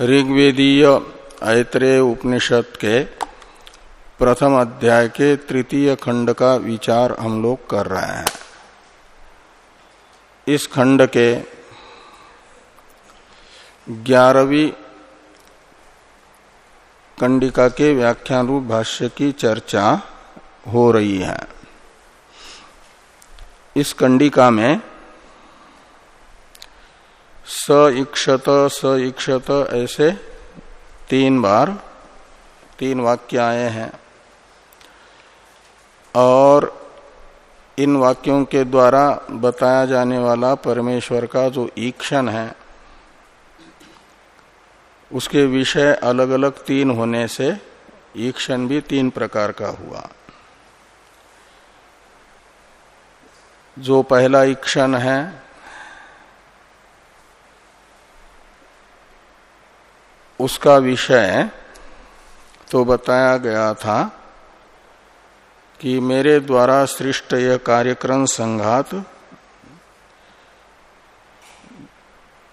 ऋग्वेदीय ऐत्रेय उपनिषद के प्रथम अध्याय के तृतीय खंड का विचार हम लोग कर रहे हैं। इस खंड के ग्यारहवीं कंडिका के व्याख्यान रूप भाष्य की चर्चा हो रही है। इस कंडिका में स इक्षत स इक्षत ऐसे तीन बार, तीन वाक्य आए हैं। और इन वाक्यों के द्वारा बताया जाने वाला परमेश्वर का जो ईक्षण है, उसके विषय अलग अलग तीन होने से ईक्षण भी तीन प्रकार का हुआ। जो पहला ईक्षण है उसका विषय तो बताया गया था कि मेरे द्वारा सृष्ट यह कार्यक्रम संघात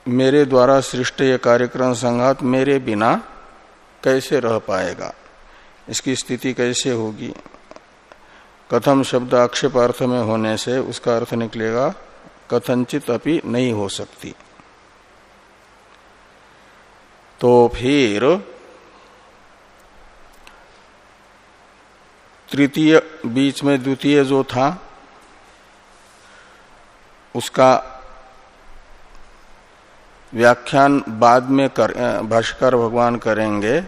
मेरे द्वारा सृष्ट यह कार्यक्रम संघात मेरे बिना कैसे रह पाएगा? इसकी स्थिति कैसे होगी? कथम शब्द आक्षेप अर्थ में होने से उसका अर्थ निकलेगा, कथनचित अपनी नहीं हो सकती। तो फिर तृतीय बीच में द्वितीय जो था, उसका व्याख्यान बाद में कर भाष्कर भगवान करेंगे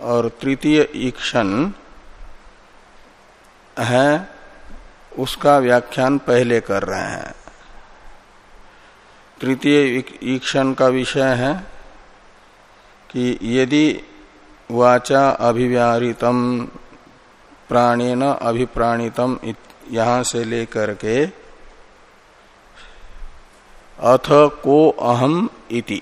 और तृतीय ईक्षण है, उसका व्याख्यान पहले कर रहे हैं। तृतीय ईक्षण का विषय है। कि यदि वाचा अभिव्याहृतम प्राणेन अभिप्राणितम यहाँ से लेकर के, अथ को अहम इति।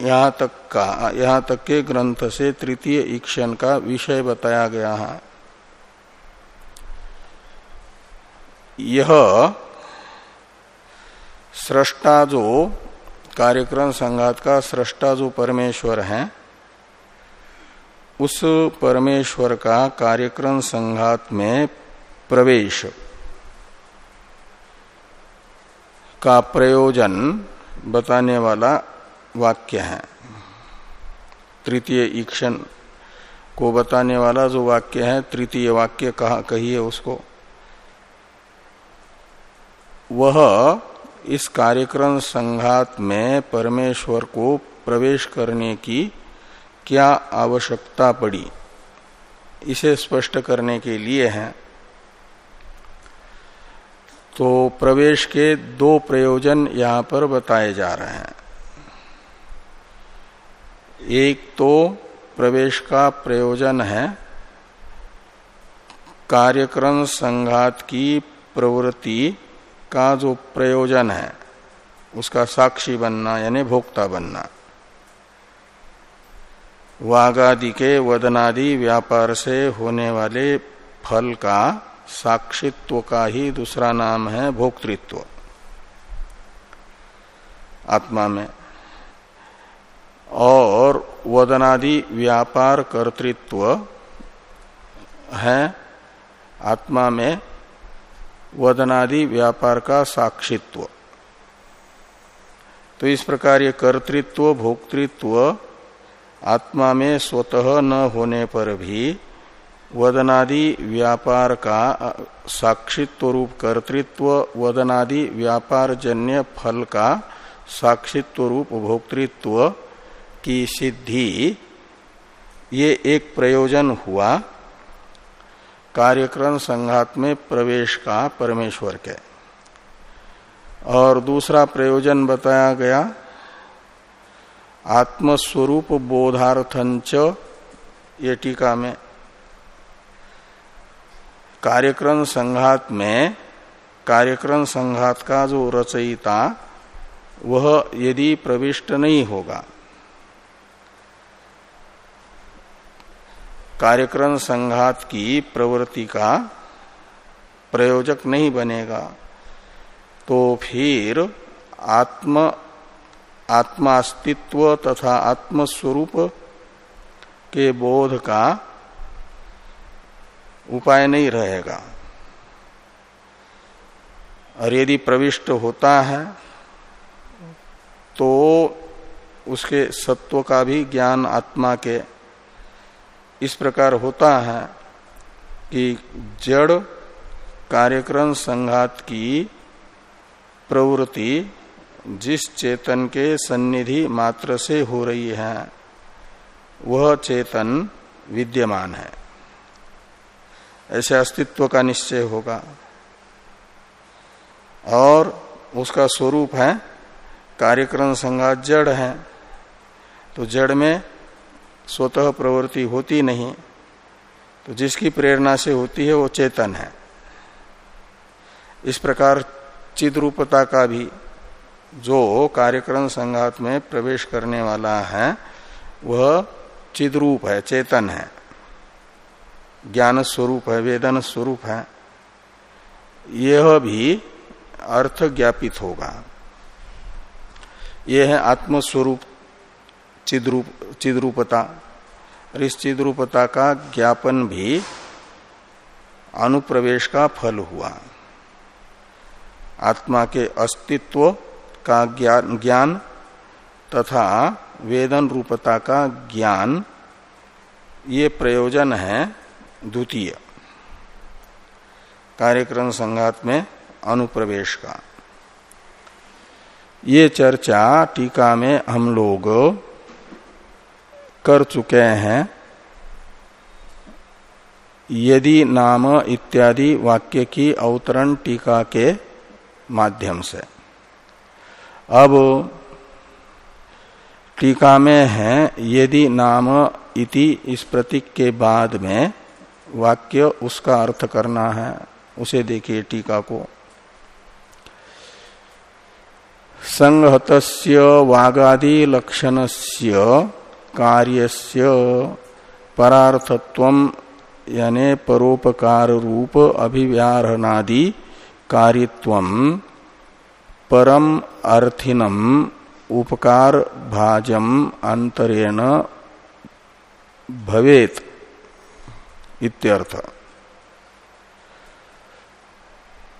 यहाँ तक का, यहाँ तक के ग्रंथ से तृतीय ईक्षण का विषय बताया गया है। यह सृष्टा जो कार्यक्रम संघात का सृष्टा जो परमेश्वर है, उस परमेश्वर का कार्यक्रम संघात में प्रवेश का प्रयोजन बताने वाला वाक्य है। तृतीय ईक्षण को बताने वाला जो वाक्य है, तृतीय वाक्य कहा कहिए उसको? वह इस कार्यक्रम संघात में परमेश्वर को प्रवेश करने की क्या आवश्यकता पड़ी? इसे स्पष्ट करने के लिए है। तो प्रवेश के दो प्रयोजन यहाँ पर बताए जा रहे हैं। एक तो प्रवेश का प्रयोजन है कार्यक्रम संघात की प्रवृत्ति का जो प्रयोजन है, उसका साक्षी बनना, यानी भोक्ता बनना। वागादि के वदनादि व्यापार से होने वाले फल का साक्षित्व का ही दूसरा नाम है भोक्तृत्व। आत्मा में। और वदनादि व्यापार कर्तृत्व है आत्मा में वदनादि व्यापार का साक्षित्व। तो इस प्रकार ये कर्तृत्व, भोक्तृत्व, आत्मा में स्वतः न होने पर भी वदनादि व्यापार का साक्षित्व रूप कर्तृत्व, वदनादि व्यापार जन्य फल का साक्षित्व रूप भोक्तृत्व की सिद्धि, ये एक प्रयोजन हुआ। कार्यक्रम संघात में प्रवेश का परमेश्वर के। और दूसरा प्रयोजन बताया गया, आत्मस्वरूप बोधार्थंच ये टीका में, कार्यक्रम संघात में, कार्यक्रम संघात का जो रचयिता, वह यदि प्रविष्ट नहीं होगा कार्यक्रम संघात की प्रवृत्ति का प्रयोजक नहीं बनेगा। तो फिर आत्म, आत्मास्तित्व तथा आत्मस्वरूप के बोध का उपाय नहीं रहेगा। और यदि प्रविष्ट होता है तो उसके सत्व का भी ज्ञान आत्मा के इस प्रकार होता है कि जड़ कार्यक्रम संघात की प्रवृत्ति जिस चेतन के सन्निधि मात्र से हो रही है, वह चेतन विद्यमान है। ऐसे अस्तित्व का निश्चय होगा। और उसका स्वरूप है, कार्यक्रम संघात जड़ है। तो जड़ में स्वतः प्रवृत्ति होती नहीं तो जिसकी प्रेरणा से होती है, वो चेतन है। इस प्रकार चिद्रूपता का भी जो कार्यक्रम संघात में प्रवेश करने वाला है, वह चिद्रूप है, चेतन है। ज्ञान स्वरूप है, वेदन स्वरूप है। यह भी अर्थ ज्ञापित होगा। यह है आत्मस्वरूप चिद्रूप, चिद्रूपता। और इस चिद्रूपता का ज्ञापन भी अनुप्रवेश का फल हुआ। आत्मा के अस्तित्व का ज्ञान ज्ञान तथा वेदन रूपता का ज्ञान, ये प्रयोजन है द्वितीय। कार्यक्रम संघात में अनुप्रवेश का। ये चर्चा टीका में हम लोग कर चुके हैं। यदि नाम इत्यादि वाक्य की अवतरण टीका के माध्यम से। अब टीका में है, यदि नाम इति इस प्रतीक के बाद में वाक्य उसका अर्थ करना है, उसे देखिए टीका को। संहत वागादि लक्षणस्य कार्यस्य परार्थत्व यानी परोपकार रूप अभिव्याहनादि कार्यत्व परम अर्थिनम उपकार भाजम अंतरेण भवेत इत्यर्थ।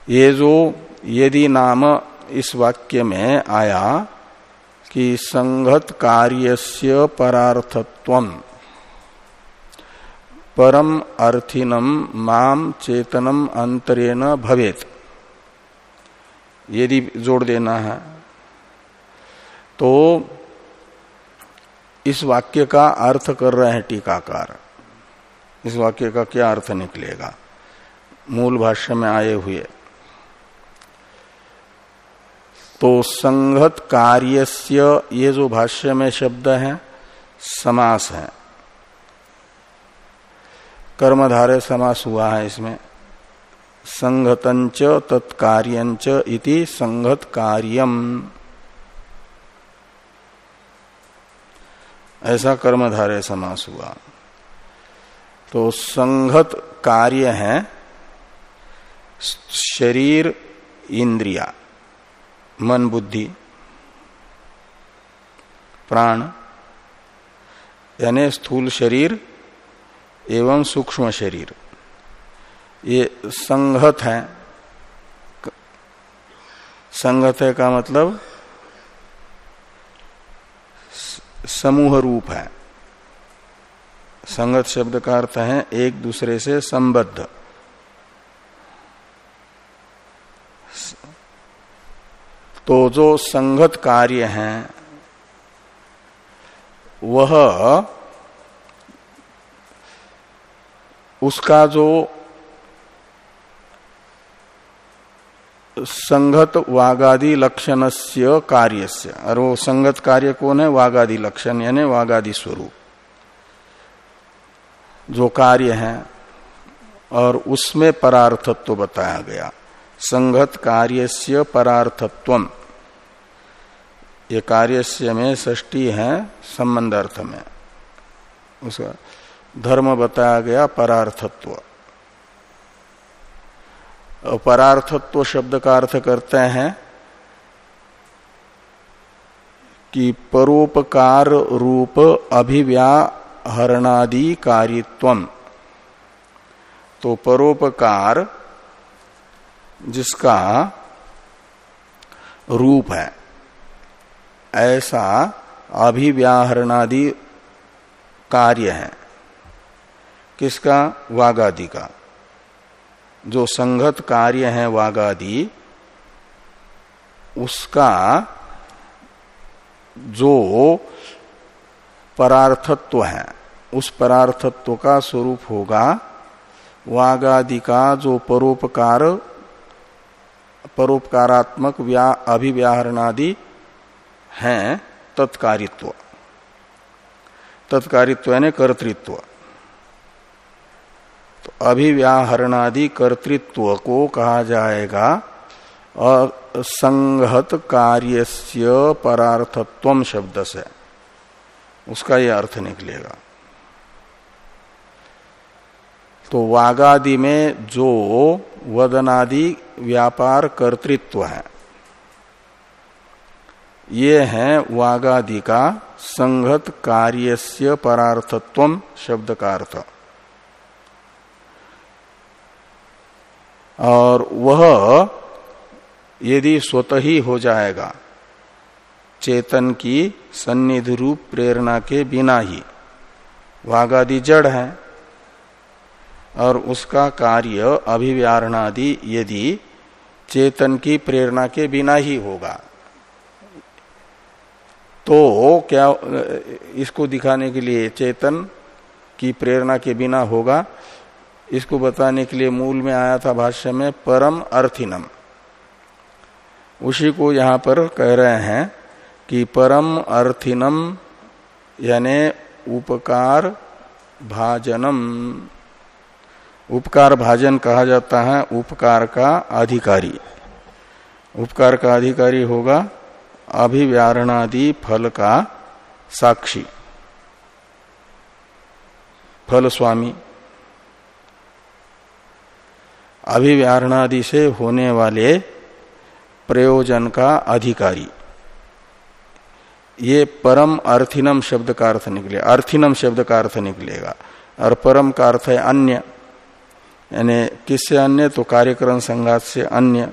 ये जो यदि नाम इस वाक्य में आया कि संगत कार्यस्य परार्थत्व परम अर्थिनम माम चेतनम अंतरेण भवेत। यदि जोड़ देना है तो इस वाक्य का अर्थ कर रहे हैं टीकाकार। इस वाक्य का क्या अर्थ निकलेगा? मूल भाष्य में आए हुए तो संगत कार्यस्य, ये जो भाष्य में शब्द है, समास है। कर्मधारय समास हुआ है इसमें। संगतंच तत्कार्यंच इति संगत कार्यम। ऐसा कर्मधारय समास हुआ। तो संगत कार्य है, शरीर, इंद्रिया। मन बुद्धि, प्राण, यानी स्थूल शरीर एवं सूक्ष्म शरीर, ये संगत है। संगत है का मतलब समूह रूप है। संगत शब्द का अर्थ है एक दूसरे से संबद्ध। तो जो संगत कार्य है, वह उसका जो संगत वागादि लक्षण से कार्य से और वो संगत कार्य कौन है? वागादि लक्षण, यानी वागादि स्वरूप। जो कार्य है, और उसमें परार्थत्व तो बताया गया। संगत कार्यस्य परार्थत्व। ये कार्यस्य में षष्टी है संबंध अर्थ में उसका धर्म बताया गया परार्थत्व। परार्थत्व शब्द का अर्थ करते हैं कि परोपकार रूप अभिव्याहरणादि कारित्व तो परोपकार जिसका रूप है। ऐसा अभिव्याहरणादि कार्य है। किसका? वागादि का। जो संगत कार्य है वागादि, उसका जो परार्थत्व है, उस परार्थत्व का स्वरूप होगा। वागादि का जो परोपकार परोपकारात्मक व्या, अभिव्याहरणादि हैं तत्कारित्व। तत्कारित्व यानी कर्तृत्व। तो अभिव्याहरणादि कर्तृत्व को कहा जाएगा असंगत कार्यस्य परार्थत्व शब्द से उसका यह अर्थ निकलेगा। तो वागादि में जो वदनादि व्यापार कर्तृत्व है। ये है वागादि का संगत कार्यस्य परार्थत्व शब्द का अर्थ। और वह यदि स्वतः ही हो जाएगा, चेतन की सन्निधि रूप प्रेरणा के बिना ही, वागादि जड़ है। और उसका कार्य अभिव्यारणादि यदि चेतन की प्रेरणा के बिना ही होगा। तो क्या, इसको दिखाने के लिए चेतन की प्रेरणा के बिना होगा। इसको बताने के लिए मूल में आया था भाष्य में, परम अर्थिनम। उसी को यहाँ पर कह रहे हैं कि परम अर्थिनम यानी उपकार भाजनम। उपकार भाजन कहा जाता है, उपकार का अधिकारी। उपकार का अधिकारी होगा अभिव्यारणादि फल का साक्षी। फल स्वामी अभिव्यारणादि से होने वाले प्रयोजन का अधिकारी। ये परम अर्थिनम शब्द का अर्थ निकले, अर्थिनम शब्द का अर्थ निकलेगा। और परम का अर्थ है अन्य। यानी किससे अन्य तो कार्यक्रम संघात से अन्य।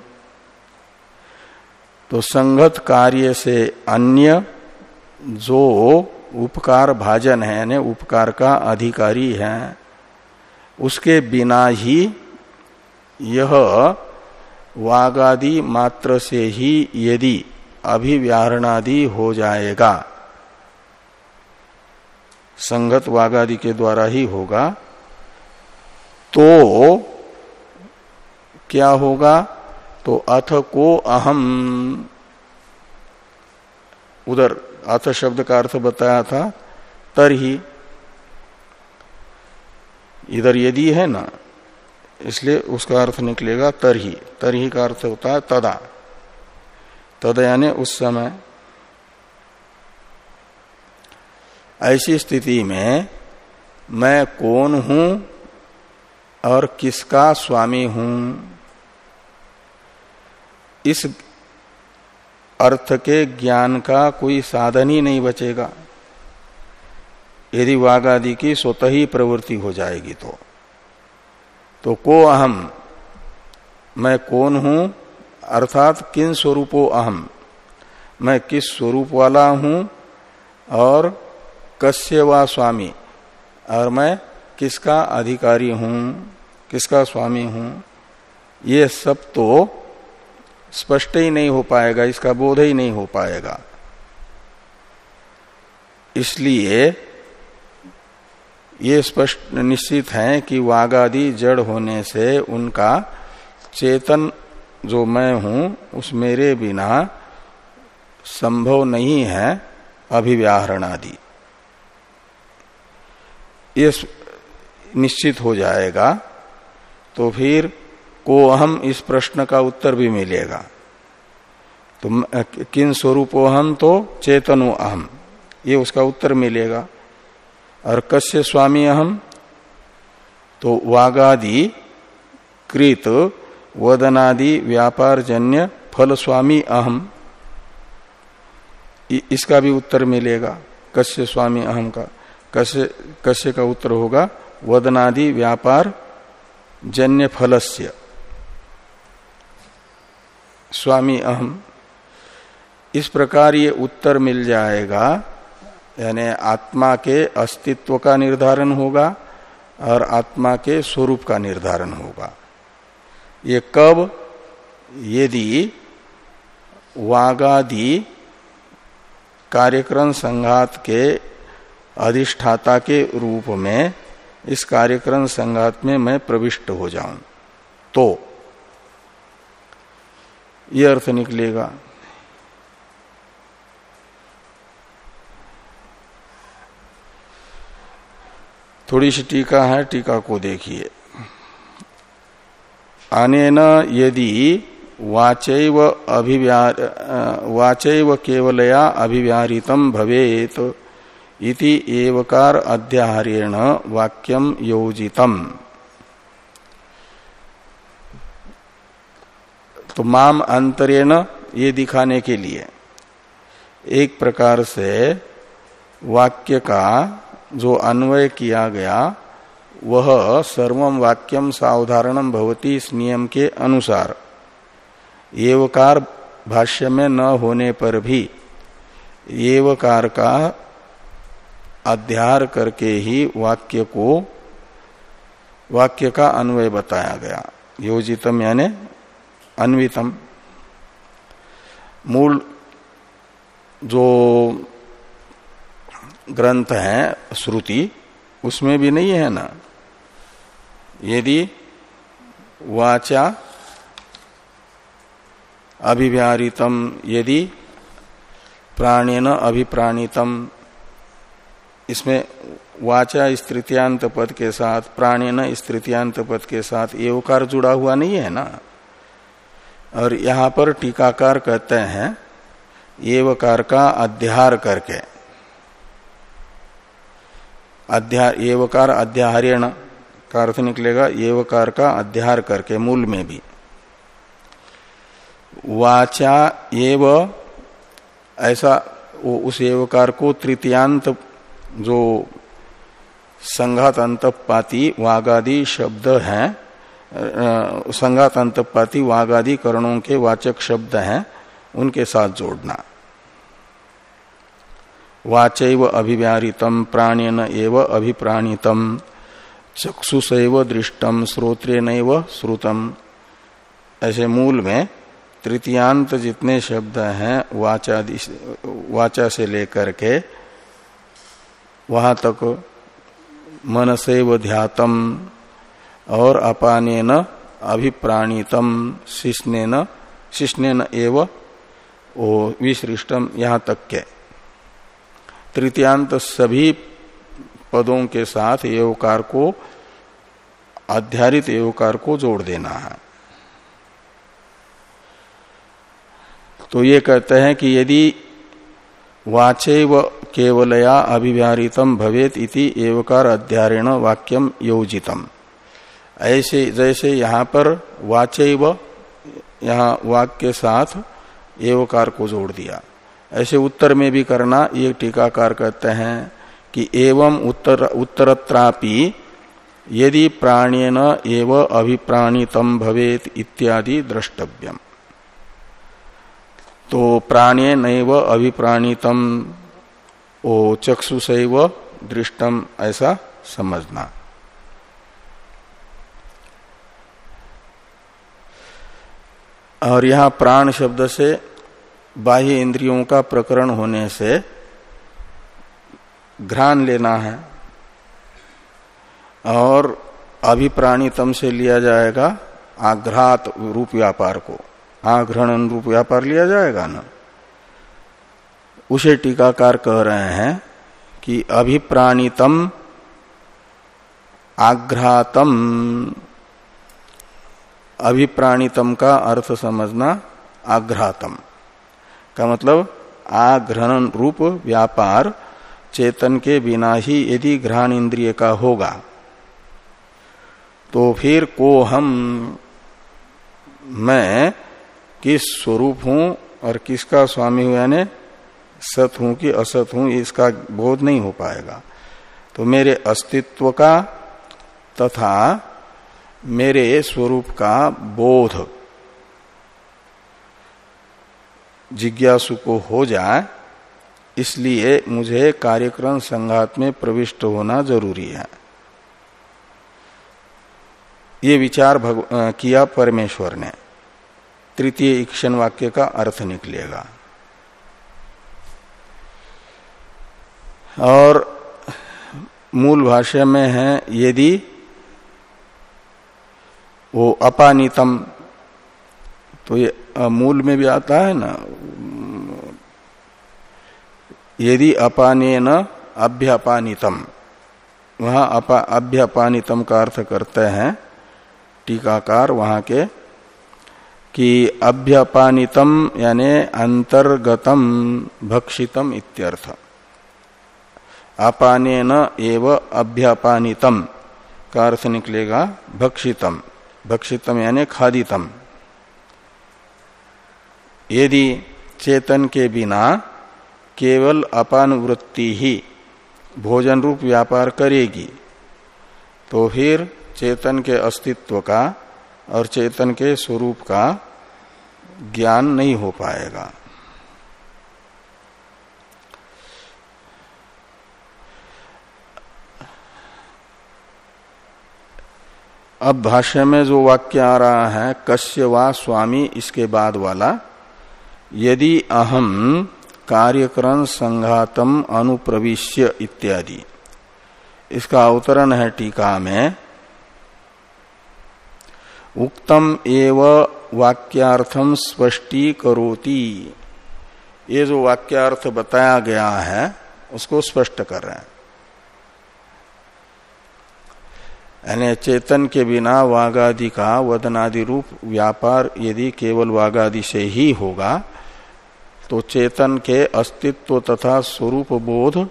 तो संगत कार्य से अन्य जो उपकार भाजन है, यानी उपकार का अधिकारी है, उसके बिना ही यह वागादि मात्र से ही यदि अभिव्याहरणादि हो जाएगा। संगत वागादि के द्वारा ही होगा। तो क्या होगा? तो अथ को अहम। उधर अथ शब्द का अर्थ बताया था तर ही इधर यदि है ना, इसलिए उसका अर्थ निकलेगा तर ही तर ही का अर्थ होता है तदा। तद यानी उस समय। ऐसी स्थिति में मैं कौन हूँ? और किसका स्वामी हूँ? इस अर्थ के ज्ञान का कोई साधन ही नहीं बचेगा। यदि वाघ आदि की स्वतः ही प्रवृत्ति हो जाएगी तो। तो को अहम? मैं कौन हूँ? अर्थात किन स्वरूपो अहम? मैं किस स्वरूप वाला हूँ? और कस्य वा स्वामी? और मैं किसका अधिकारी हूँ, किसका स्वामी हूँ, ये सब तो स्पष्ट ही नहीं हो पाएगा, इसका बोध ही नहीं हो पाएगा। इसलिए ये स्पष्ट निश्चित है कि वागादि जड़ होने से उनका चेतन जो मैं हूँ, उस मेरे बिना संभव नहीं है अभिव्याहरण आदि ये निश्चित हो जाएगा तो फिर को हम इस प्रश्न का उत्तर भी मिलेगा। तो किन स्वरूपो हम तो चेतनो अहम, ये उसका उत्तर मिलेगा। और कश्य स्वामी अहम तो वागादि, कृत, वदनादि व्यापार जन्य फल स्वामी अहम इसका भी उत्तर मिलेगा कश्य स्वामी अहम का कश्य कश्य का उत्तर होगा वदनादि व्यापार जन्य फलस्य स्वामी अहम इस प्रकार ये उत्तर मिल जाएगा, यानी आत्मा के अस्तित्व का निर्धारण होगा और आत्मा के स्वरूप का निर्धारण होगा। ये कब? यदि वागादि कार्यक्रम संघात के अधिष्ठाता के रूप में इस कार्यक्रम संघात में मैं प्रविष्ट हो जाऊँ। तो ये अर्थ निकलेगा। थोड़ी सी टीका है, टीका को देखिए। अनेन यदि वाचैव अभिव्यार वाचैव केवलया अभिव्याहृतम भवेत। इति एवकार अध्याहारेण वाक्यम योजितम। तो माम अंतरेण ये दिखाने के लिए, एक प्रकार से वाक्य का जो अन्वय किया गया, वह सर्वम वाक्यम सावधारणम भवती इस नियम के अनुसार। एवकार भाष्य में न होने पर भी एवकार का अध्यार करके ही वाक्य को, वाक्य का अन्वय बताया गया। योजितम यानी अन्वितम। मूल जो ग्रंथ है, श्रुति, उसमें भी नहीं है ना? यदि वाचा अभिव्याहृतम यदि प्राणेन अभिप्राणितम इसमें वाचा स्तृतियांत पद के साथ, प्राणेन स्तृतियांत पद के साथ ये एवकार जुड़ा हुआ नहीं है ना? और यहाँ पर टीकाकार कहते हैं एवकार का अध्यार करके। अध्यार एवकार अध्याहार्यण का अर्थ निकलेगा एवकार का अध्यार करके, मूल में भी। वाचा एव, ऐसा उस एवकार को तृतीयांत जो संघात अंतपाती वागादि शब्द हैं संघात अंतपाती वागादि करणों के वाचक शब्द हैं, उनके साथ जोड़ना। वाचैव अभिव्याहृतम प्राणेन एव अभिप्राणितम, चक्षुषैव दृष्टम श्रोत्रेन श्रुतम। ऐसे मूल में तृतीयांत जितने शब्द हैं वाचा वाचा से लेकर के वहाँ तक मन मनसेव ध्यातम और अपानेन अभिप्राणितम, शिष्णेन शिष्णेन एव ओ विसृष्टम यहाँ तक के। तृतीयांत सभी पदों के साथ एवकार को, आध्यारित एवकार को जोड़ देना है। तो ये कहते हैं कि यदि वाचैव केवलया अभिव्याहृतम भवेत इति एवकार अध्यारेण वाक्यम योजितम। ऐसे, जैसे यहाँ पर वाचैव, यहाँ वाक्य के साथ एवकार को जोड़ दिया। ऐसे उत्तर में भी करना, ये टीकाकार कहते हैं कि एवं उत्तर, उत्तरत्रापि यदि प्राणेन एव अभिप्राणितम भवेत इत्यादि द्रष्टव्यम। तो प्राणे नैव अभिप्राणितम ओ चक्षुषैव दृष्टम ऐसा समझना। और यहाँ प्राण शब्द से बाह्य इंद्रियों का प्रकरण होने से घ्राण लेना है और अभिप्राणितम से लिया जाएगा आघ्रात रूप व्यापार को। आघ्रणन रूप व्यापार लिया जाएगा ना? उसे टीकाकार कह रहे हैं कि अभिप्राणितम आघ्रातम। अभिप्राणितम का अर्थ समझना आघ्रातम का मतलब आघ्रहण रूप व्यापार चेतन के बिना ही यदि घ्राण इंद्रिय का होगा। तो फिर को हम मैं किस स्वरूप हूँ और किसका स्वामी हूँ यानी सत हूँ कि असत हूँ, इसका बोध नहीं हो पाएगा। तो मेरे अस्तित्व का तथा मेरे स्वरूप का बोध जिज्ञासु को हो जाए, इसलिए मुझे कार्यक्रम संघात में प्रविष्ट होना ज़रूरी है। ये विचार किया परमेश्वर ने। तृतीय ईक्षण वाक्य का अर्थ निकलेगा। और मूल भाषा में है, यदि वो अपानितम तो ये मूल में भी आता है ना, यदि अपाने न अभ्यपानितम, वहाँ अभ्यपानितम का अर्थ करते हैं, टीकाकार वहाँ के, कि अभ्यपानितम यानी अंतर्गतम, भक्षितम इत्यर्थ। अपाने न एव अभ्यपानितम। का अर्थ निकलेगा भक्षितम। भक्षितम यानी खादितम। यदि चेतन के बिना केवल अपान वृत्ति ही भोजन रूप व्यापार करेगी तो फिर चेतन के अस्तित्व का और चेतन के स्वरूप का ज्ञान नहीं हो पाएगा। अब भाष्य में जो वाक्य आ रहा है कश्य वा स्वामी, इसके बाद वाला, यदि अहम कार्यक्रम संघातम अनुप्रविश्य इत्यादि। इसका अवतरण है टीका में। उक्तम एव वाक्यार्थम स्पष्टी करोती ये जो वाक्यार्थ बताया गया है, उसको स्पष्ट कर रहे हैं। यानी चेतन के बिना वागादि का वदनादि रूप व्यापार यदि केवल वागादि से ही होगा तो चेतन के अस्तित्व तथा स्वरूप बोध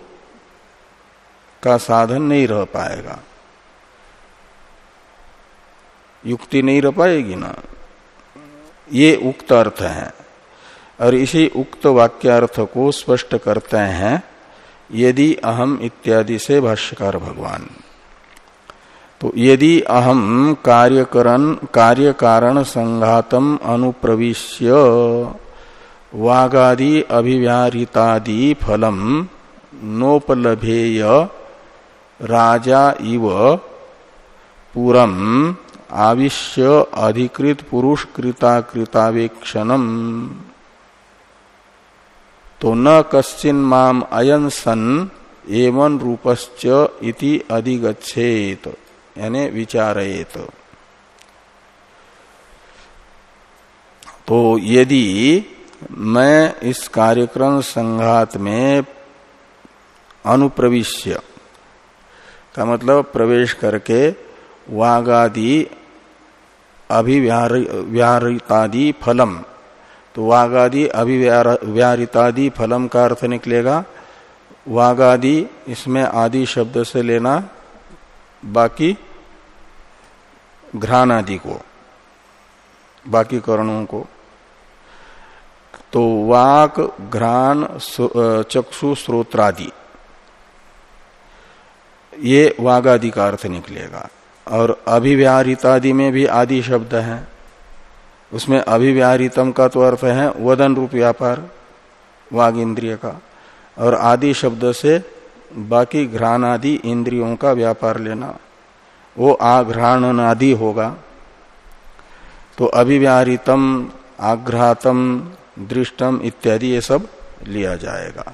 का साधन नहीं रह पाएगा। युक्ति नहीं रह पाएगी ना? ये उक्त अर्थ है। और इसी उक्त वाक्यार्थ को स्पष्ट करते हैं, यदि अहम इत्यादि से भाष्यकार भगवान। तो यदि अहम कार्यकरण कार्य कारण संघातम अनुप्रविश्य, वागादि अभिव्याहृतादि फलम, नोपलभेय, राजा इव, पुरम, आविश्य अधिकृत पुरुष कृता कृतावेक्षणम। तो न कश्चिन माम अयन सन, एवं रूपश्च इति अधिगछेत यानी विचारयेत। तो यदि मैं इस कार्यक्रम संघात में अनुप्रविश्य, का मतलब प्रवेश करके वागादि अभिव्यारितादि फलम तो वागादि अभिव्यारितादि फलम का अर्थ निकलेगा। वागादि इसमें आदि शब्द से लेना बाकी घ्राण आदि को, बाकी कर्णों को। तो वाक, घ्राण चक्षु, स्रोत्रादि, ये वागादि का अर्थ निकलेगा। और अभिव्याहृतादि में भी आदि शब्द है। उसमें अभिव्याहृतम का तो अर्थ है वदन रूप व्यापार वाग इंद्रिय का। और आदि शब्द से बाकी घ्राण आदि इंद्रियों का व्यापार लेना, वो आघ्राण आदि होगा। तो अभिव्याहृतम आघ्रातम, दृष्टम इत्यादि ये सब लिया जाएगा।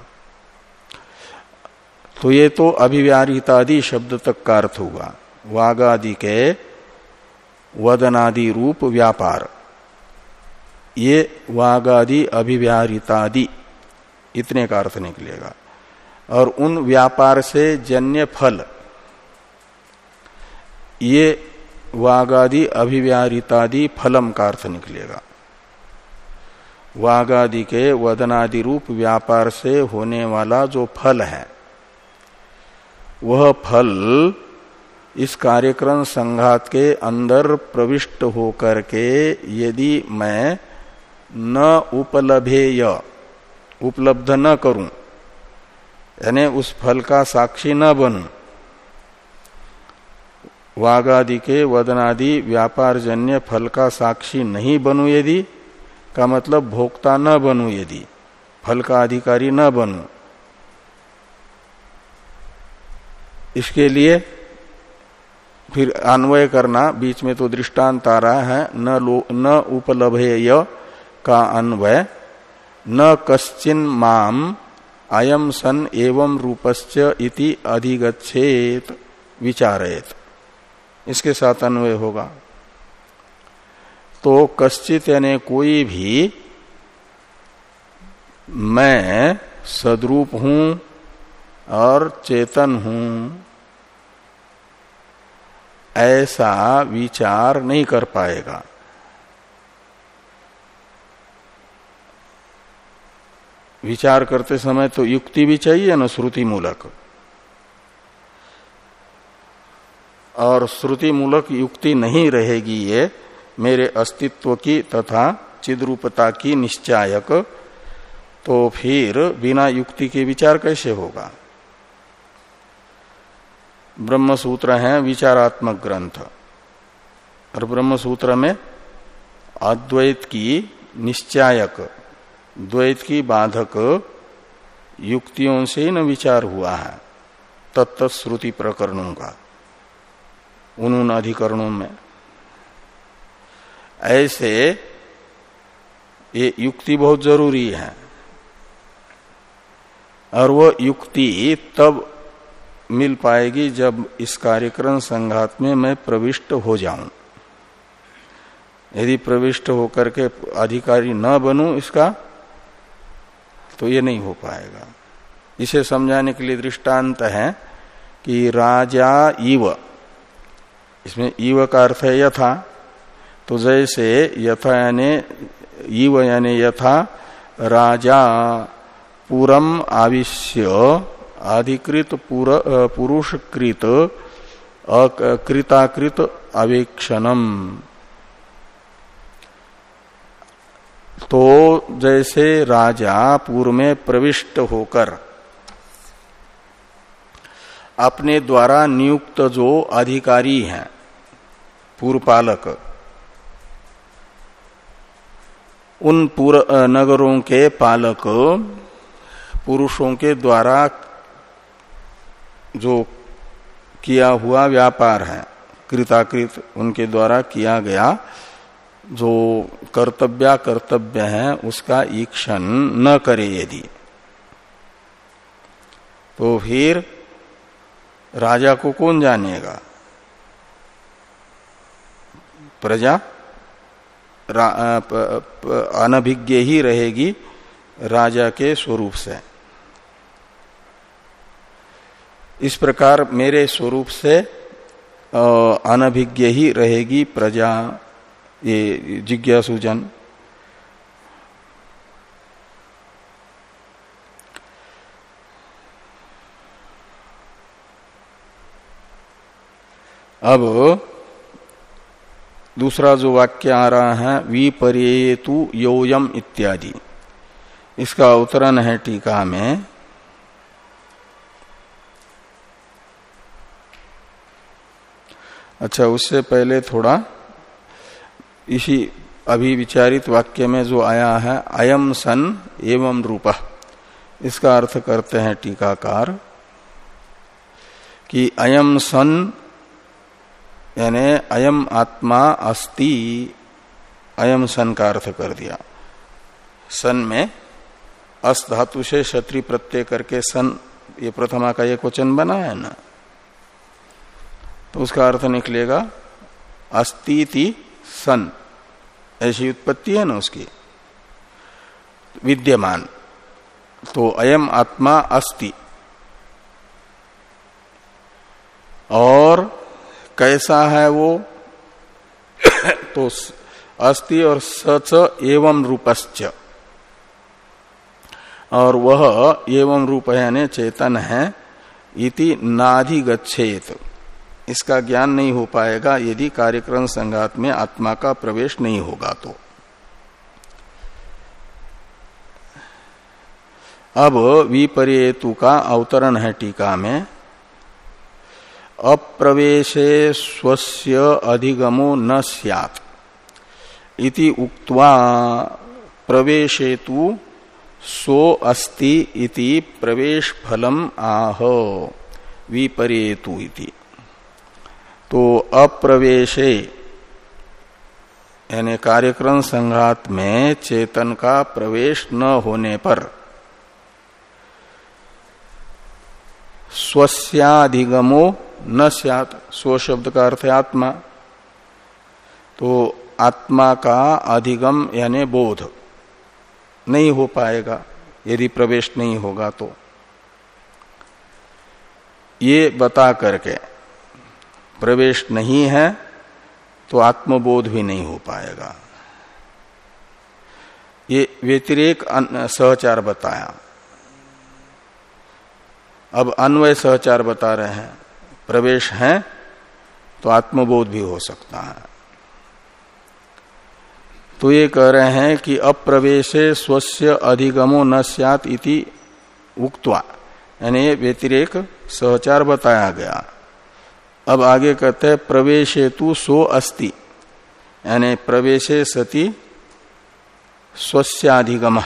तो ये तो अभिव्याहृतादि शब्द तक का अर्थ हुआ वागादि के वदनादि रूप व्यापार। ये वागादि अभिव्याहृतादि इतने का अर्थ निकलेगा। और उन व्यापार से जन्य फल। ये वागादि अभिव्याहृतादि फलम का अर्थ निकलेगा। वागादि के वदनादि रूप व्यापार से होने वाला जो फल है, वह फल इस कार्यक्रम संघात के अंदर प्रविष्ट होकर के यदि मैं न उपलभेय, उपलब्ध न करूँ यानी उस फल का साक्षी न बनूं। वागादि के वदनादि व्यापार जन्य फल का साक्षी नहीं बनू यदि, का मतलब भोक्ता न बनू यदि, फल का अधिकारी न बनू। इसके लिए फिर अन्वय करना, बीच में तो दृष्टांत आ रहा है, न लो, न उपलभेय का अन्वय, न कश्चिन माम अयम सन एवं रूपस्य इति अधिगछेत विचारेत इसके साथ अन्वय होगा। तो कश्चित यानी कोई भी मैं सदरूप हूँ और चेतन हूँ, ऐसा विचार नहीं कर पाएगा। विचार करते समय तो युक्ति भी चाहिए ना श्रुति मूलक और श्रुति मूलक युक्ति नहीं रहेगी ये मेरे अस्तित्व की तथा चिद्रूपता की निश्चायक तो फिर बिना युक्ति के विचार कैसे होगा? ब्रह्म सूत्र है विचारात्मक ग्रंथ। और ब्रह्म सूत्र में अद्वैत की निश्चायक द्वैत की बाधक युक्तियों से न विचार हुआ है। तत्त श्रुति प्रकरणों का उन उन अधिकरणों में। ऐसे ये युक्ति बहुत ज़रूरी है। और वो युक्ति तब मिल पाएगी जब इस कार्यक्रम संघात में मैं प्रविष्ट हो जाऊँ। यदि प्रविष्ट होकर के अधिकारी न बनूं इसका तो ये नहीं हो पाएगा। इसे समझाने के लिए दृष्टांत है कि राजा इव इसमें ईव का अर्थ है यथा। तो जैसे यथा यानी, ईव यानी यथा, राजा पूरम आविश्य, अधिकृत पुरुषकृत अकृताकृत अवेक्षणम। तो जैसे राजा पूर्व में प्रविष्ट होकर अपने द्वारा नियुक्त जो अधिकारी हैं, पूर्व पालक, उन पूर्व नगरों के पालक, पुरुषों के द्वारा जो किया हुआ व्यापार है, कृताकृत उनके द्वारा किया गया जो कर्तव्य कर्तव्य है, उसका ईक्षण न करे यदि। तो फिर राजा को कौन जानेगा? प्रजा? अनभिज्ञ ही रहेगी राजा के स्वरूप से। इस प्रकार मेरे स्वरूप से अनभिज्ञ ही रहेगी प्रजा। ये जिज्ञासुजन अब दूसरा जो वाक्य आ रहा है विपरेतु योयम इत्यादि। इसका अवतरण है टीका में। अच्छा उससे पहले थोड़ा इसी अभी विचारित वाक्य में जो आया है, अयम सन एवं रूप। इसका अर्थ करते हैं टीकाकार कि अयम सन, यानी अयम आत्मा अस्ति, अयम सन का अर्थ कर दिया। सन में अस धातु से क्षत्रि प्रत्यय करके सन, ये प्रथमा का एक वचन बना है ना? तो उसका अर्थ निकलेगा अस्ति सन। ऐसी उत्पत्ति है ना उसकी। विद्यमान। तो अयम आत्मा अस्ति। और कैसा है वो? तो अस्ति और सच एवं रूपश्च। और वह एवं रूप है यानी चेतन है, इति नाधिगछेत इसका ज्ञान नहीं हो पाएगा, यदि कार्यक्रम संघात में आत्मा का प्रवेश नहीं होगा तो। अब विपर्येतु का अवतरण है टीका में। अप्रवेशे स्वस्य अधिगमो न इति उक्त्वा प्रवेशेतु सो अस्ति इति प्रवेश फलम आह। विपर्येतु इति। तो अप्रवेशे। यानी कार्यक्रम संघात में चेतन का प्रवेश न होने पर स्वस्याधिगमो न सत स्व शब्द का अर्थ है आत्मा। तो आत्मा का अधिगम यानी बोध नहीं हो पाएगा। यदि प्रवेश नहीं होगा तो। ये बता करके प्रवेश नहीं है तो आत्मबोध भी नहीं हो पाएगा। ये व्यतिरेक सहचार बताया। अब अन्वय सहचार बता रहे हैं, प्रवेश है तो आत्मबोध भी हो सकता है। तो ये कह रहे हैं कि अप्रवेशे स्वस्य अधिगमो न सत इति उक्तवा, यानी व्यतिरेक सहचार बताया गया। अब आगे कहते हैं, प्रवेशे तु सो अस्ति। यानी प्रवेशे सती स्वस्याधिगम।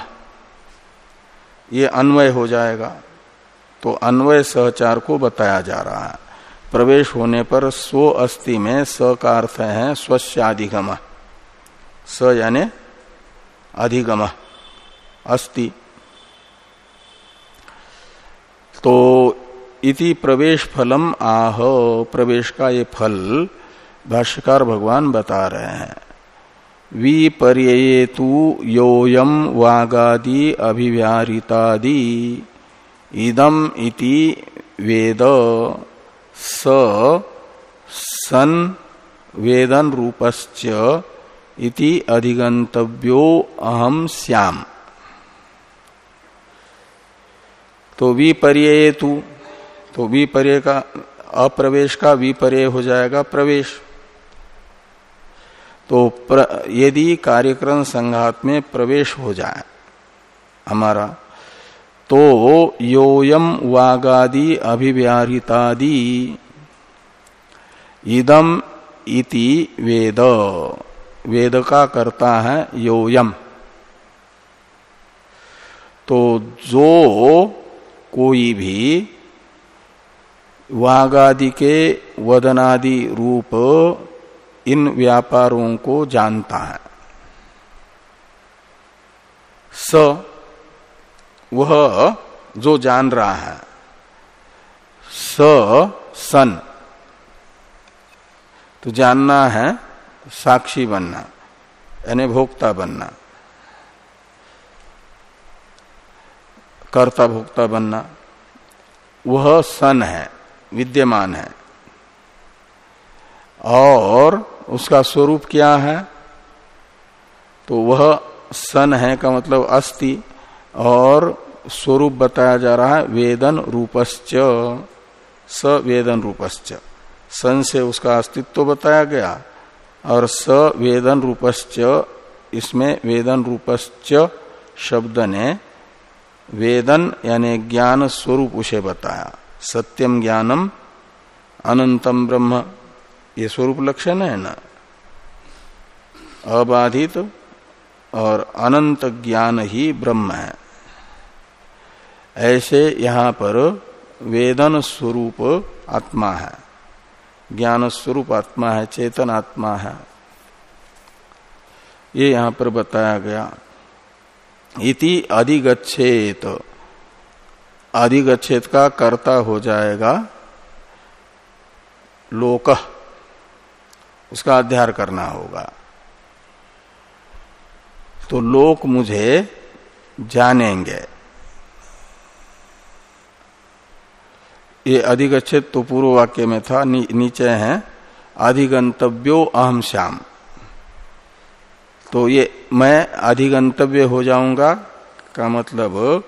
ये अन्वय हो जाएगा। तो अन्वय सहचार को बताया जा रहा है। प्रवेश होने पर स्व अस्थि में स का अर्थ है स्वस्याधिगम। स यानी अधिगम, अस्ति। तो इति प्रवेश फलम आह। प्रवेश का ये फल भाष्यकार भगवान बता रहे हैं। विपर्ये तो योयम वागादि अभिव्याहृतादि इदम इति वेद स सन वेदन रूपश्च इति अधिगंतव्यो अहम श्याम। तो विपर्य तू तो विपर्य का अप्रवेश का विपर्य हो जाएगा प्रवेश। तो प्र, यदि कार्यक्रम संघात में प्रवेश हो जाए हमारा तो योयम वागादि अभिव्याहृतादि इदम इति वेद। वेद का करता है योयम। तो जो कोई भी वागादि के वदनादि रूप इन व्यापारों को जानता है। स, वह जो जान रहा है। स, सन। तो जानना है, साक्षी बनना, यानी भोक्ता बनना। कर्ता भोक्ता बनना। वह सन है। विद्यमान है। और उसका स्वरूप क्या है? तो वह सन है का मतलब अस्ति और स्वरूप बताया जा रहा है वेदन रूपश्च स वेदन रूपश्च। सन से उसका अस्तित्व बताया गया, और स वेदन रूपश्च, इसमें वेदन रूपश्च शब्द ने वेदन यानी ज्ञान स्वरूप उसे बताया। सत्यम ज्ञानम अनंतम ब्रह्म। ये स्वरूप लक्षण है ना? अबाधित और अनंत ज्ञान ही ब्रह्म है। ऐसे यहाँ पर वेदन स्वरूप आत्मा है। ज्ञान स्वरूप आत्मा है, चेतन आत्मा है। ये यहाँ पर बताया गया। इति अधिगछेत अधिगछेद का कर्ता हो जाएगा लोक। उसका अध्ययन करना होगा। तो लोक मुझे जानेंगे। ये अधिगछेद तो पूर्व वाक्य में था नी, नीचे है अधिगंतव्यो अहम श्याम। तो ये मैं अधिगंतव्य हो जाऊँगा का मतलब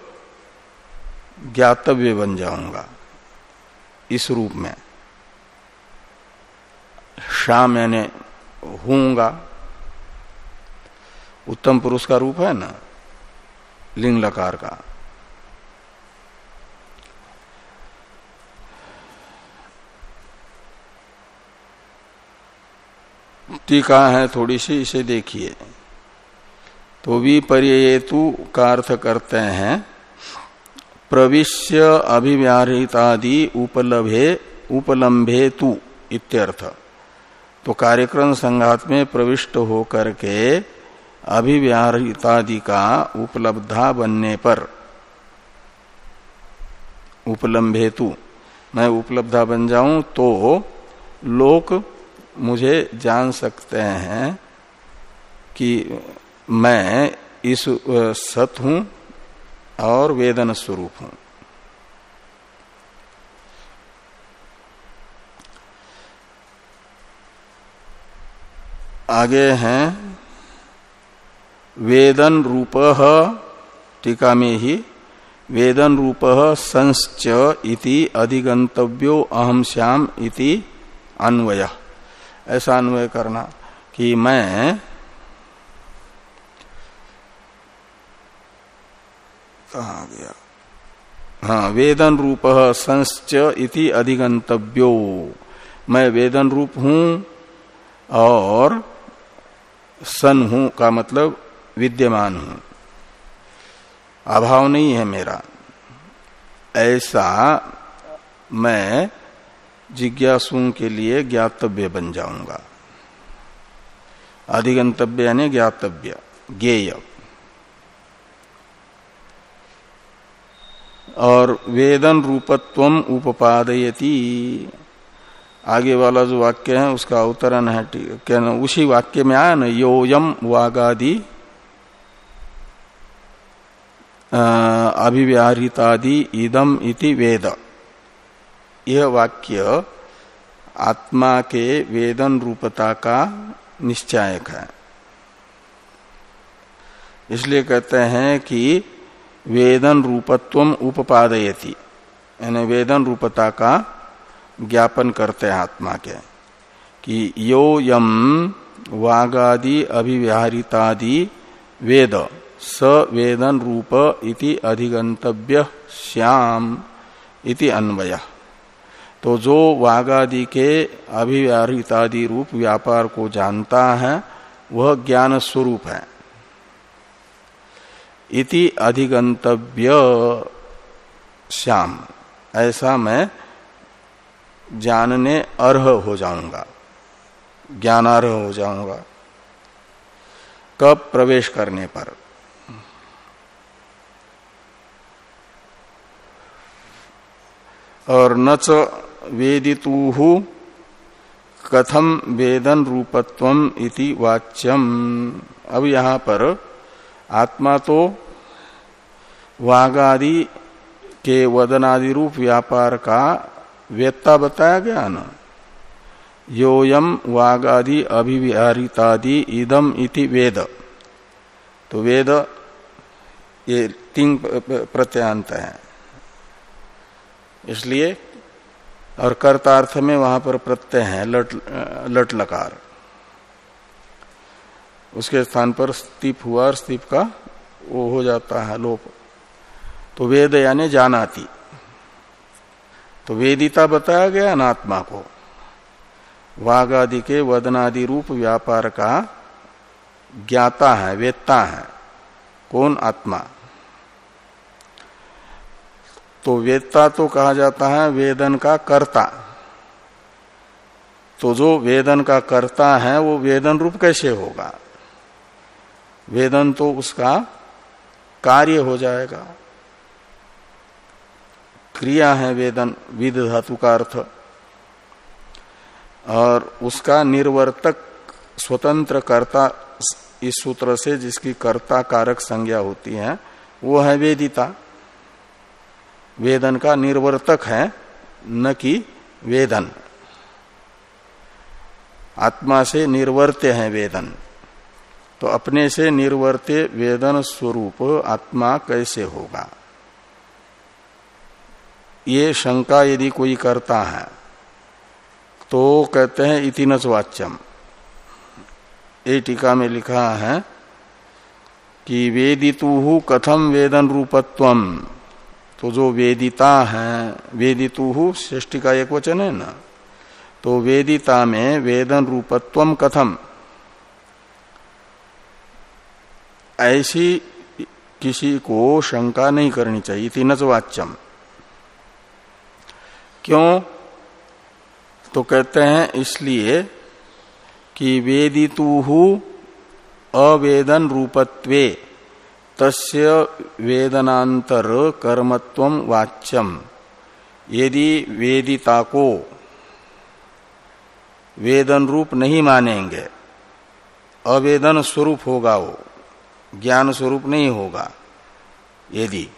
ज्ञातव्य बन जाऊँगा। इस रूप में। श्याम यानी हूँगा। उत्तम पुरुष का रूप है ना? लिंग लकार का। टीका है थोड़ी सी, इसे देखिए। तो भी विपर्येतु का अर्थ करते हैं प्रविश्य अभिव्याहृतादि उपलभे उपलम्भे तु इत्यर्थ। तो कार्यक्रम संघात में प्रविष्ट होकर के अभिव्याहृतादि का उपलब्धा बनने पर उपलम्भेतु मैं उपलब्धा बन जाऊँ तो लोग मुझे जान सकते हैं कि मैं इस सत हूँ और वेदन स्वरूप हूँ। आगे हैं, वेदन रूप, टीका में ही, वेदन रूप इति अधिगंतव्यो अहम श्याम इति अन्वय। ऐसा अन्वय करना कि मैं कहा गया हाँ वेदन रूप संश्च इति अधिगंतव्यो मैं वेदन रूप हूँ और सन हूँ का मतलब विद्यमान हूँ। अभाव नहीं है मेरा। ऐसा मैं जिज्ञासुओं के लिए ज्ञातव्य बन जाऊँगा। अधिगंतव्य यानी ज्ञातव्य, ज्ञेय। और वेदन रूपत्व उपादयती आगे वाला जो वाक्य है, उसका अवतरण है कहना, उसी वाक्य में आया ना, योयम वागादि अभिव्याहृतादि इदम इति वेद। यह वाक्य आत्मा के वेदन रूपता का निश्चायक है। इसलिए कहते हैं कि वेदन रूपत्व उपपादयति। यानी वेदन रूपता का ज्ञापन करते हैं आत्मा के कि यो यम वागादि अभिव्याहृतादि वेद, स वेदन रूप इति अधिगंतव्य श्याम इति अन्वय। तो जो वागादि के अभिव्याहृतादि रूप व्यापार को जानता है, वह ज्ञान स्वरूप है। इति अधिगंतव्य श्याम। ऐसा मैं जानने अर्ह हो जाऊँगा। ज्ञानार्ह हो जाऊँगा। कब प्रवेश करने पर? और न च वेदितु कथम वेदन रूपत्व इति वाच्यम। अब यहाँ पर आत्मा तो वागादि के वदनादि रूप व्यापार का वेत्ता बताया गया ना। योयम वागादि अभिविहारितादि इदम इति वेद। तो वेद ये तीन प्रत्यांत है। इसलिए और कर्तार्थ में वहाँ पर प्रत्यय है, लट लट लकार। उसके स्थान पर स्तीप हुआ और स्तीप का वो हो जाता है लोप। तो वेद यानी जानाती। तो वेदिता बताया गया अनात्मा को। वाघ आदि के वदनादि रूप व्यापार का ज्ञाता है, वेत्ता है। कौन? आत्मा। तो वेदता तो कहा जाता है वेदन का कर्ता। तो जो वेदन का कर्ता है, वो वेदन रूप कैसे होगा? वेदन तो उसका कार्य हो जाएगा। क्रिया है वेदन विद धातु का अर्थ। और उसका निर्वर्तक स्वतंत्र कर्ता इस सूत्र से जिसकी कर्ता कारक संज्ञा होती है, वो है वेदिता। वेदन का निर्वर्तक है, न कि वेदन। आत्मा से निर्वर्त्य है वेदन। तो अपने से निर्वर्त्य वेदन स्वरूप आत्मा कैसे होगा? ये शंका यदि कोई करता है तो कहते हैं इतिनच वाच्यम ये टीका में लिखा है कि वेदितु कथम वेदन रूपत्वम? तो जो वेदिता है, वेदितु सृष्टि का एक वचन है ना? तो वेदिता में वेदन रूपत्व कथम? ऐसी किसी को शंका नहीं करनी चाहिए तीन वाच्यम क्यों? तो कहते हैं इसलिए कि वेदितु अवेदन रूपत्वे, तस्य वेदनांतर कर्मत्व वाच्यम। यदि वेदिता को वेदन रूप नहीं मानेंगे, अवेदन स्वरूप होगा वो। ज्ञान स्वरूप नहीं होगा। यदि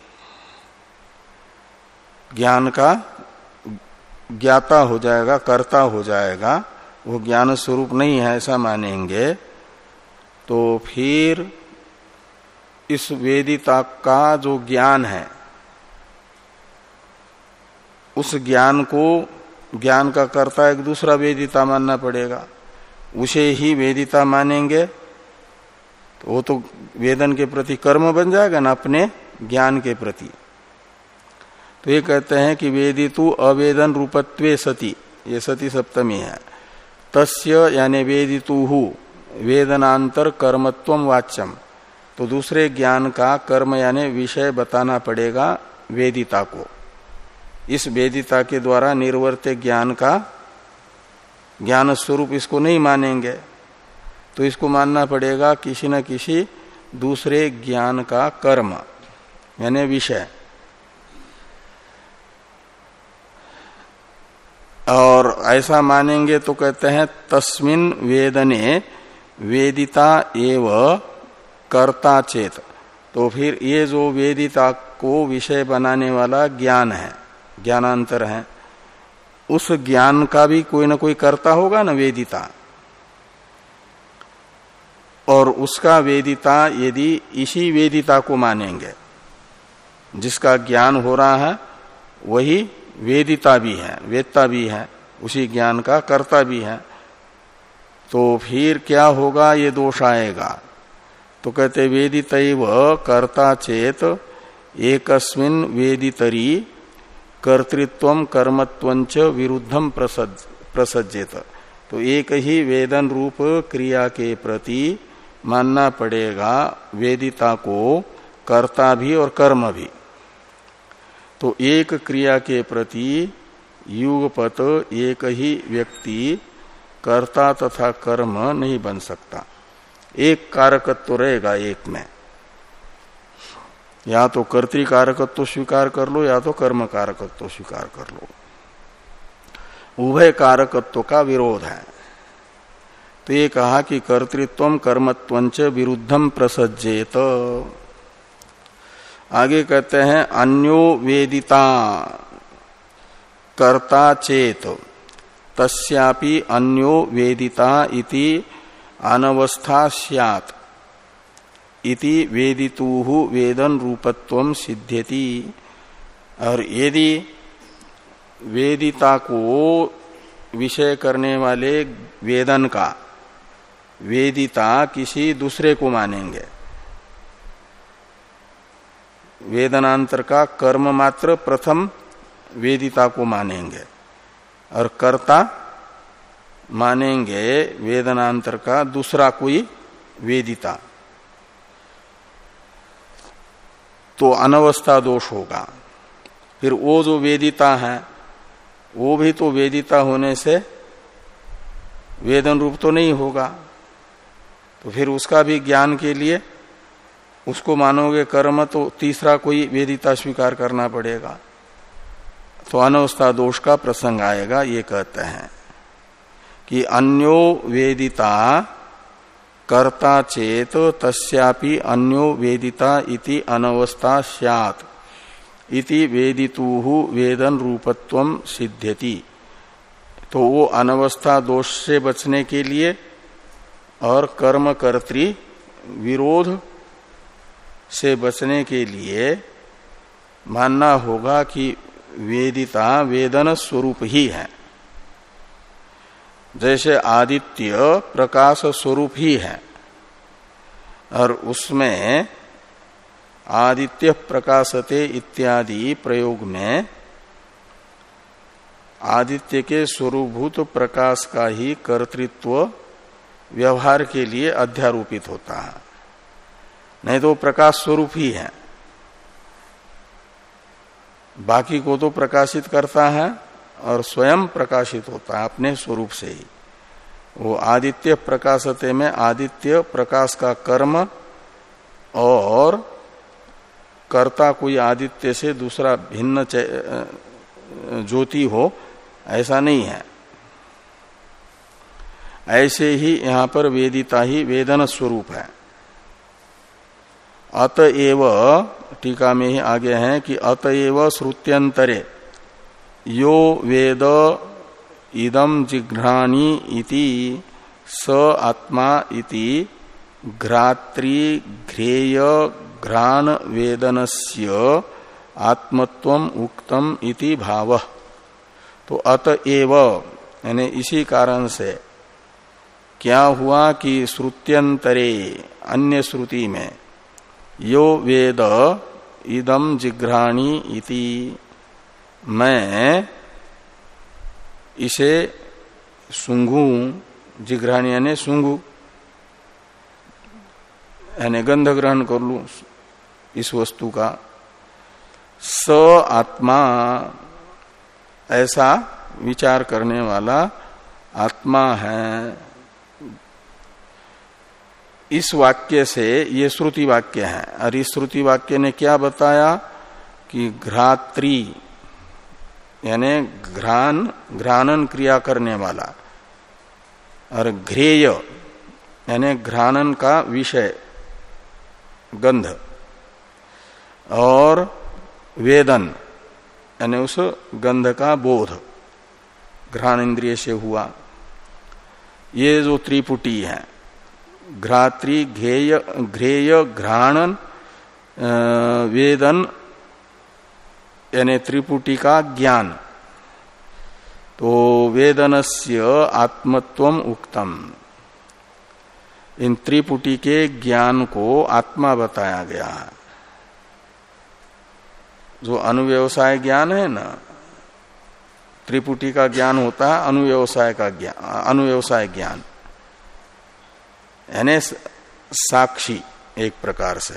ज्ञान का ज्ञाता हो जाएगा, कर्ता हो जाएगा, वो ज्ञान स्वरूप नहीं है ऐसा मानेंगे तो फिर इस वेदिता का जो ज्ञान है, उस ज्ञान को, ज्ञान का कर्ता एक दूसरा वेदिता मानना पड़ेगा। उसे ही वेदिता मानेंगे वो तो वेदन के प्रति कर्म बन जाएगा ना अपने ज्ञान के प्रति। तो ये कहते हैं कि वेदितु अवेदन रूपत्वे सती, ये सती सप्तमी है। तस्य यानी वेदितु वेदनांतर कर्मत्व वाच्यम। तो दूसरे ज्ञान का कर्म यानी विषय बताना पड़ेगा वेदिता को। इस वेदिता के द्वारा निर्वर्त ज्ञान का ज्ञान स्वरूप इसको नहीं मानेंगे। तो इसको मानना पड़ेगा किसी न किसी दूसरे ज्ञान का कर्म, यानी विषय। और ऐसा मानेंगे तो कहते हैं, तस्मिन वेदने वेदिता एव कर्ता चेत। तो फिर ये जो वेदिता को विषय बनाने वाला ज्ञान है, ज्ञानांतर है, उस ज्ञान का भी कोई ना कोई कर्ता होगा ना वेदिता? और उसका वेदिता यदि इसी वेदिता को मानेंगे, जिसका ज्ञान हो रहा है, वही वेदिता भी है वेदता भी है, उसी ज्ञान का कर्ता भी है। तो फिर क्या होगा, ये दोष आएगा। तो कहते वेदित कर्ता चेत, एकस्मिन वेदितरी कर्तृत्व कर्मत्व विरुद्धम प्रसज्जेत तो एक ही वेदन रूप क्रिया के प्रति मानना पड़ेगा वेदिता को कर्ता भी और कर्म भी। तो एक क्रिया के प्रति युगपत एक ही व्यक्ति कर्ता तथा कर्म नहीं बन सकता। एक कारकत्व तो रहेगा एक में। या तो कर्तिकारकत्व तो स्वीकार कर लो, या तो कर्म कारकत्व तो स्वीकार कर लो। उभय कारकत्व का विरोध है। तो ये कहा कि कर्तृत्व कर्मत्व विरुद्धम प्रसज्जेत आगे कहते हैं, अन्यो वेदिता, कर्ता चेत। तस्यापि अन्यो वेदिता इति अनवस्था सियात। इति वेदितु वेदन रूपत्व सिद्ध्यति। और यदि वेदिता को विषय करने वाले वेदन का वेदिता किसी दूसरे को मानेंगे। वेदनांतर का कर्म मात्र प्रथम वेदिता को मानेंगे। और कर्ता मानेंगे वेदनांतर का दूसरा कोई वेदिता। तो अनवस्था दोष होगा। फिर वो जो वेदिता है, वो भी तो वेदिता होने से वेदन रूप तो नहीं होगा। तो फिर उसका भी ज्ञान के लिए उसको मानोगे कर्म तो तीसरा कोई वेदिता स्वीकार करना पड़ेगा। तो अनवस्था दोष का प्रसंग आएगा, ये कहते हैं कि अन्यो वेदिता कर्ता चेत, तस्यापि अन्यो वेदिता इति अनवस्था सैत इति वेदितु वेदन रूपत्व सिद्ध्यति। तो वो अनवस्था दोष से बचने के लिए और कर्म कर्तृ विरोध से बचने के लिए मानना होगा कि वेदिता वेदन स्वरूप ही है। जैसे आदित्य प्रकाश स्वरूप ही है और उसमें आदित्य प्रकाशते इत्यादि प्रयोग में आदित्य के स्वरूभूत प्रकाश का ही कर्तृत्व व्यवहार के लिए अध्यारोपित होता है। नहीं तो प्रकाश स्वरूप ही है। बाकी को तो प्रकाशित करता है और स्वयं प्रकाशित होता है अपने स्वरूप से ही। वो आदित्य प्रकाशते में आदित्य प्रकाश का कर्म और कर्ता कोई आदित्य से दूसरा भिन्न ज्योति हो, ऐसा नहीं है। ऐसे ही यहाँ पर वेदिता ही वेदन स्वरूप है। अतएव टीका में ही आगे हैं कि अतएव श्रुत्यंतरे, यो वेद इदम जिघ्राणी इति, स आत्मा इति, घ्रात्री घ्रेय घ्राण वेदनस्य आत्मत्व उक्तम इति भाव। तो अतएव यानी इसी कारण से क्या हुआ कि श्रुत्यंतरे, अन्य श्रुति में, यो वेद इदम जिघ्राणी इति। मैं इसे सुंगू जिघ्राणी यानी सुंगू यानी गंध ग्रहण कर लू इस वस्तु का। स आत्मा, ऐसा विचार करने वाला आत्मा है। इस वाक्य से ये श्रुति वाक्य है। और इस श्रुति वाक्य ने क्या बताया कि घ्रात्री, यानी घ्राण, घ्राणन क्रिया करने वाला, और घ्रेय, यानी घ्राणन का विषय, गंध, और वेदन, यानी उस गंध का बोध, घ्राण इंद्रिय से हुआ। ये जो त्रिपुटी है घ्रात्री घेय घ्रेय घ्राणन वेदन, यानी त्रिपुटी का ज्ञान। तो वेदनस्य आत्मत्व उक्तम। इन त्रिपुटी के ज्ञान को आत्मा बताया गया। है जो अनुव्यवसाय ज्ञान है ना त्रिपुटी का ज्ञान होता है, अनुव्यवसाय का ज्ञान अनुव्यवसाय ज्ञान। यानी साक्षी एक प्रकार से।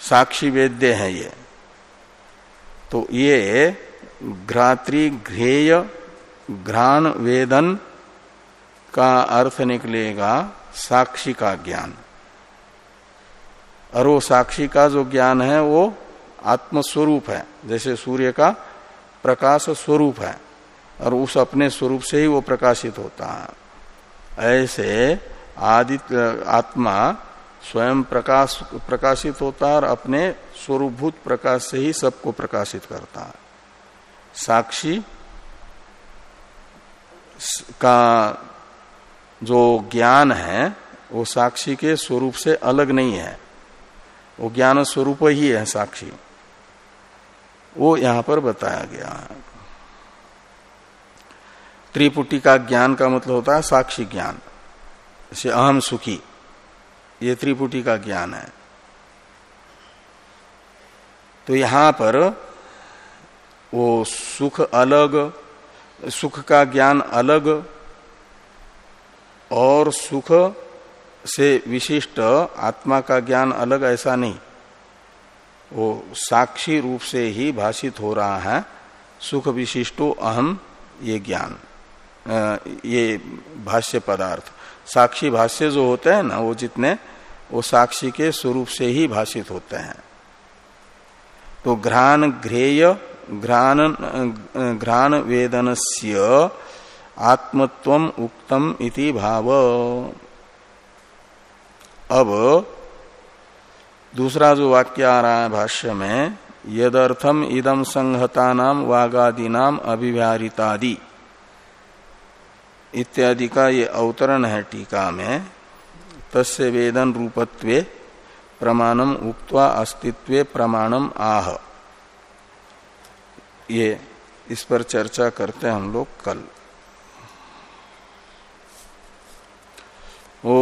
साक्षी वेद्य है ये। तो ये घ्रात्री घ्रेय घ्राण वेदन का अर्थ निकलेगा साक्षी का ज्ञान। और वो साक्षी का जो ज्ञान है, वो आत्मस्वरूप है। जैसे सूर्य का प्रकाश स्वरूप है, और उस अपने स्वरूप से ही वो प्रकाशित होता है। ऐसे आदित्य, आत्मा स्वयं प्रकाश, प्रकाशित होता है और अपने स्वरूपभूत प्रकाश से ही सबको प्रकाशित करता। है साक्षी का जो ज्ञान है, वो साक्षी के स्वरूप से अलग नहीं है। वो ज्ञान स्वरूप ही है साक्षी। वो यहाँ पर बताया गया है। त्रिपुटी का ज्ञान का मतलब होता है साक्षी ज्ञान। जैसे अहम सुखी। ये त्रिपुटी का ज्ञान है। तो यहाँ पर वो सुख अलग, सुख का ज्ञान अलग और सुख से विशिष्ट आत्मा का ज्ञान अलग ऐसा नहीं। वो साक्षी रूप से ही भाषित हो रहा है। सुख विशिष्टो अहम ये ज्ञान। ये भाष्य पदार्थ। साक्षी भाष्य जो होते हैं ना, वो जितने, वो साक्षी के स्वरूप से ही भाषित होते हैं। तो घ्राण घ्रेय घ्राण घ्राण वेदनस्य आत्मत्व उक्तम इति भाव। अब दूसरा जो वाक्य आ रहा है भाष्य में, यदर्थम इदम संहता नाम वागादि नाम अभिव्यारितादि। इत्यादि का ये अवतरण है टीका में, तस्य वेदन रूपत्वे प्रमाणम उक्त्वा अस्तित्वे प्रमाणम आह। ये इस पर चर्चा करते हैं हम लोग कल। ओ